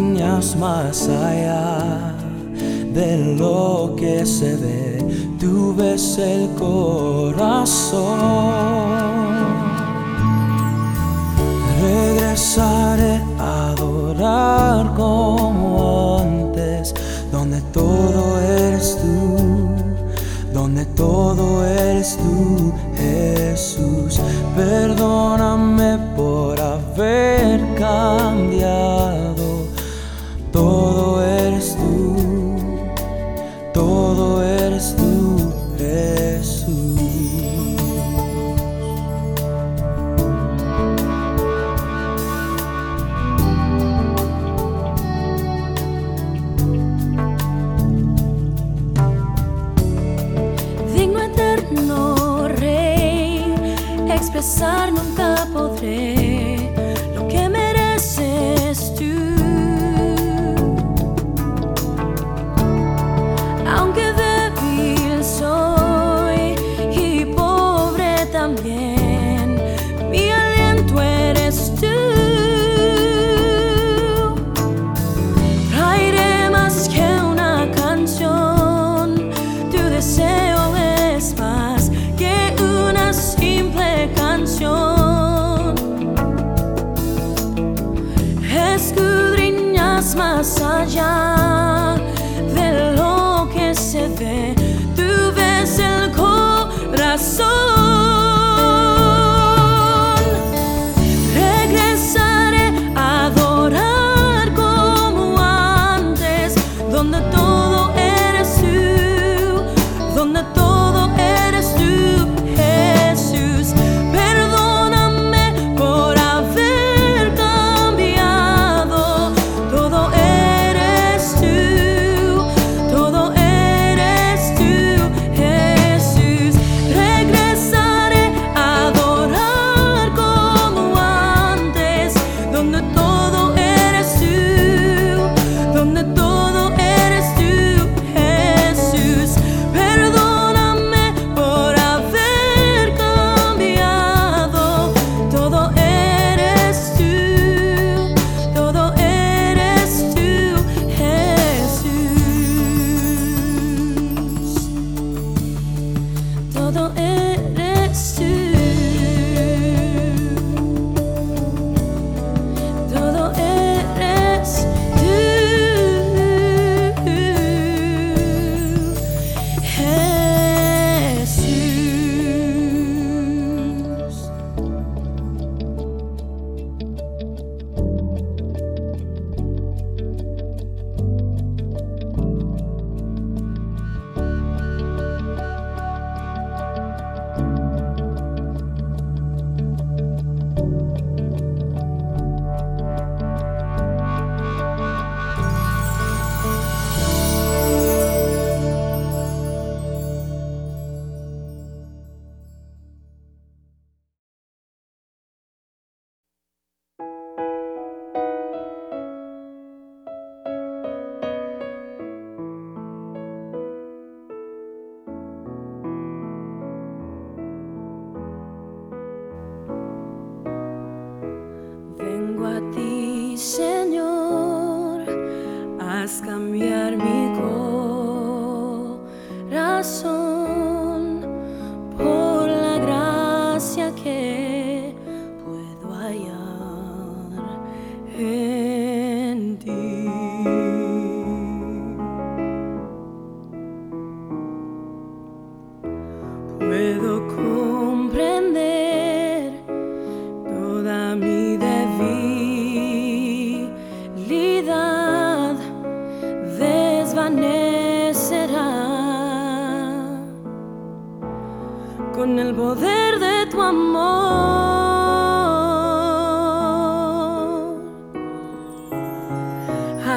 líneas más allá de lo que se ve, tú ves el corazón. Regresaré a adorar como antes, donde todo eres tú, donde todo eres tú, Jesús. Perdóname por haber expresar nunca podré.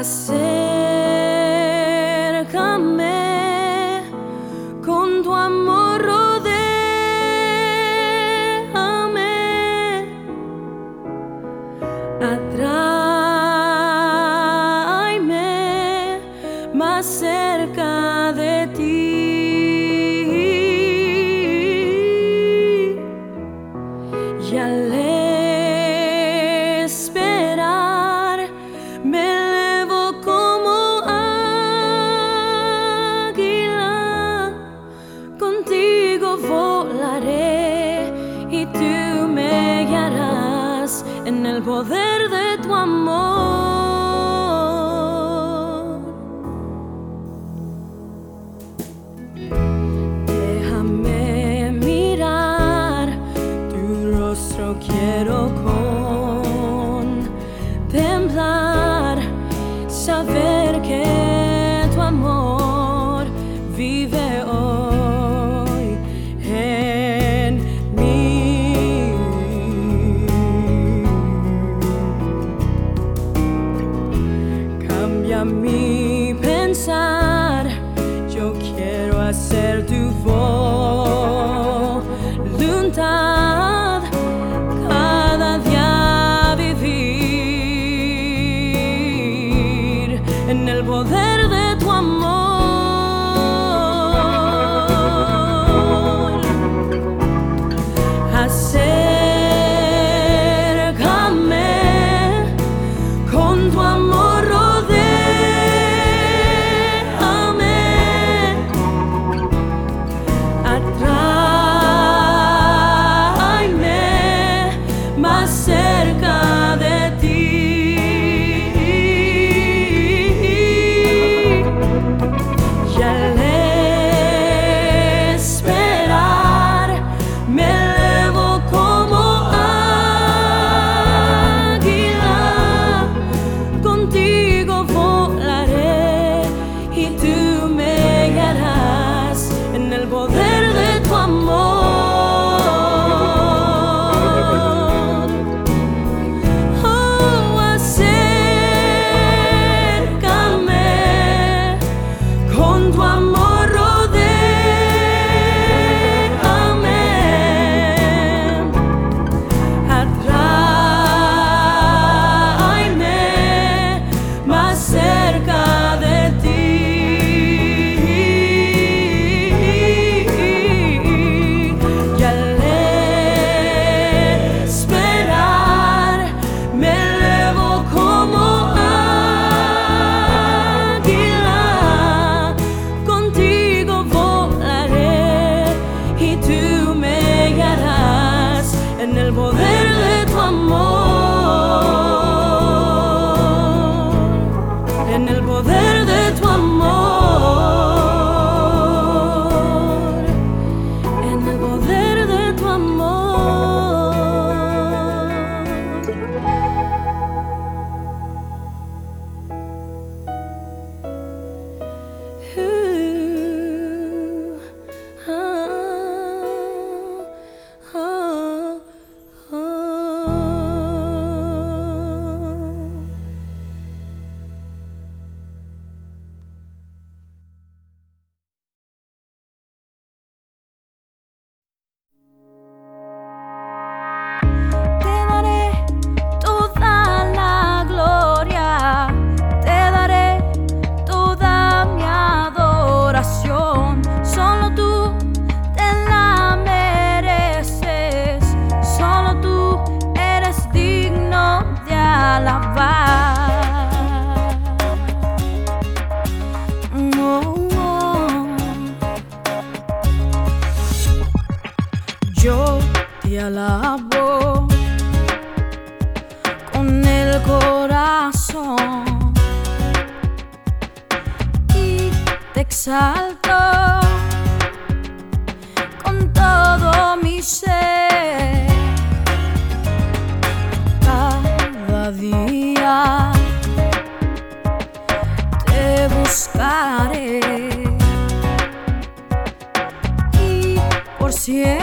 I said. quiero yo te alabo con el corazón y te exalto con todo mi ser. Cada día te buscaré y por siempre.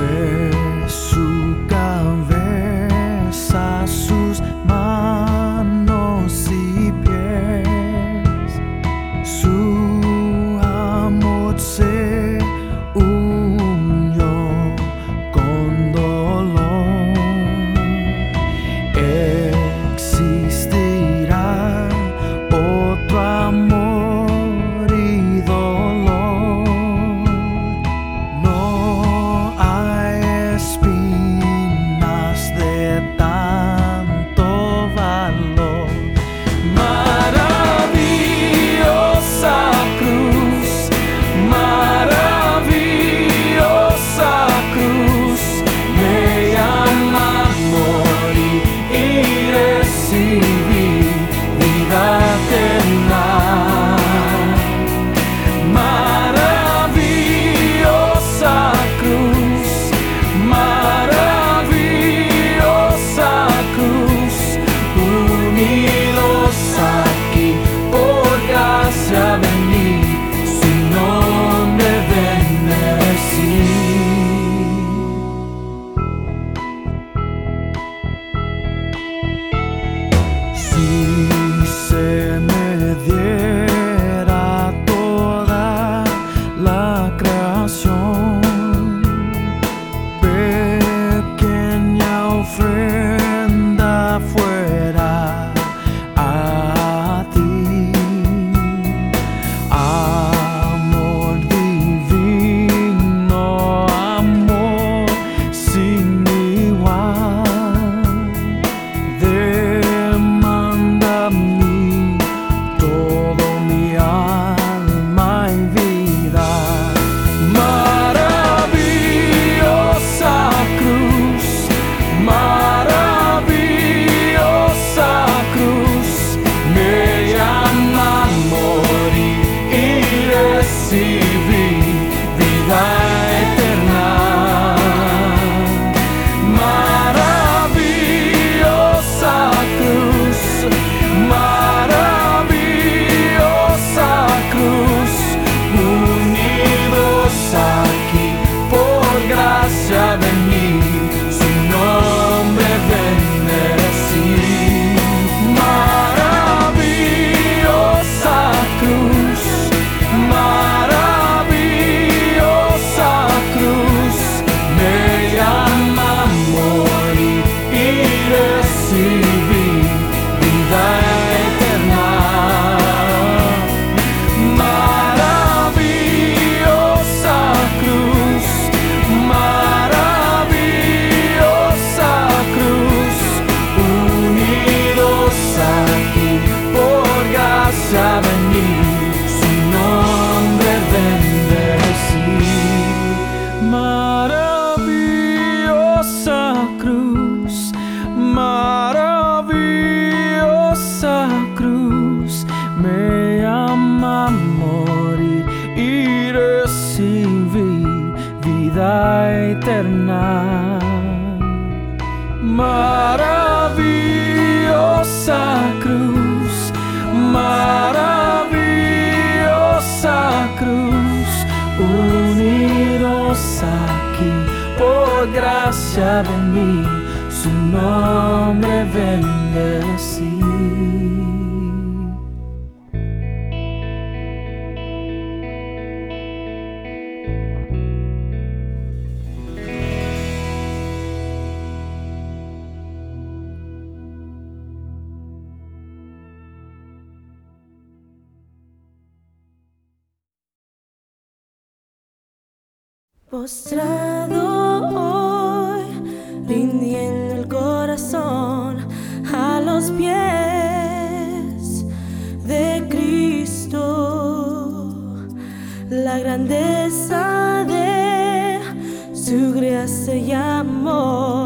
prayer. maravilhosa cruz, maravilhosa cruz, unidos aqui por Graça, de mim, su nome bendeció. la grandeza de su gracia y amor.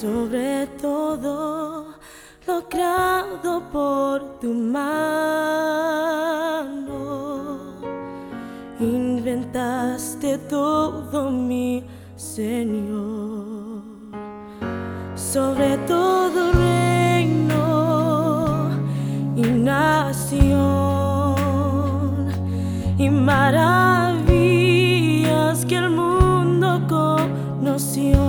sobre todo lo creado por tu mano. Inventaste todo mi Señor, sobre todo reino y nación y maravillas que el mundo conoció.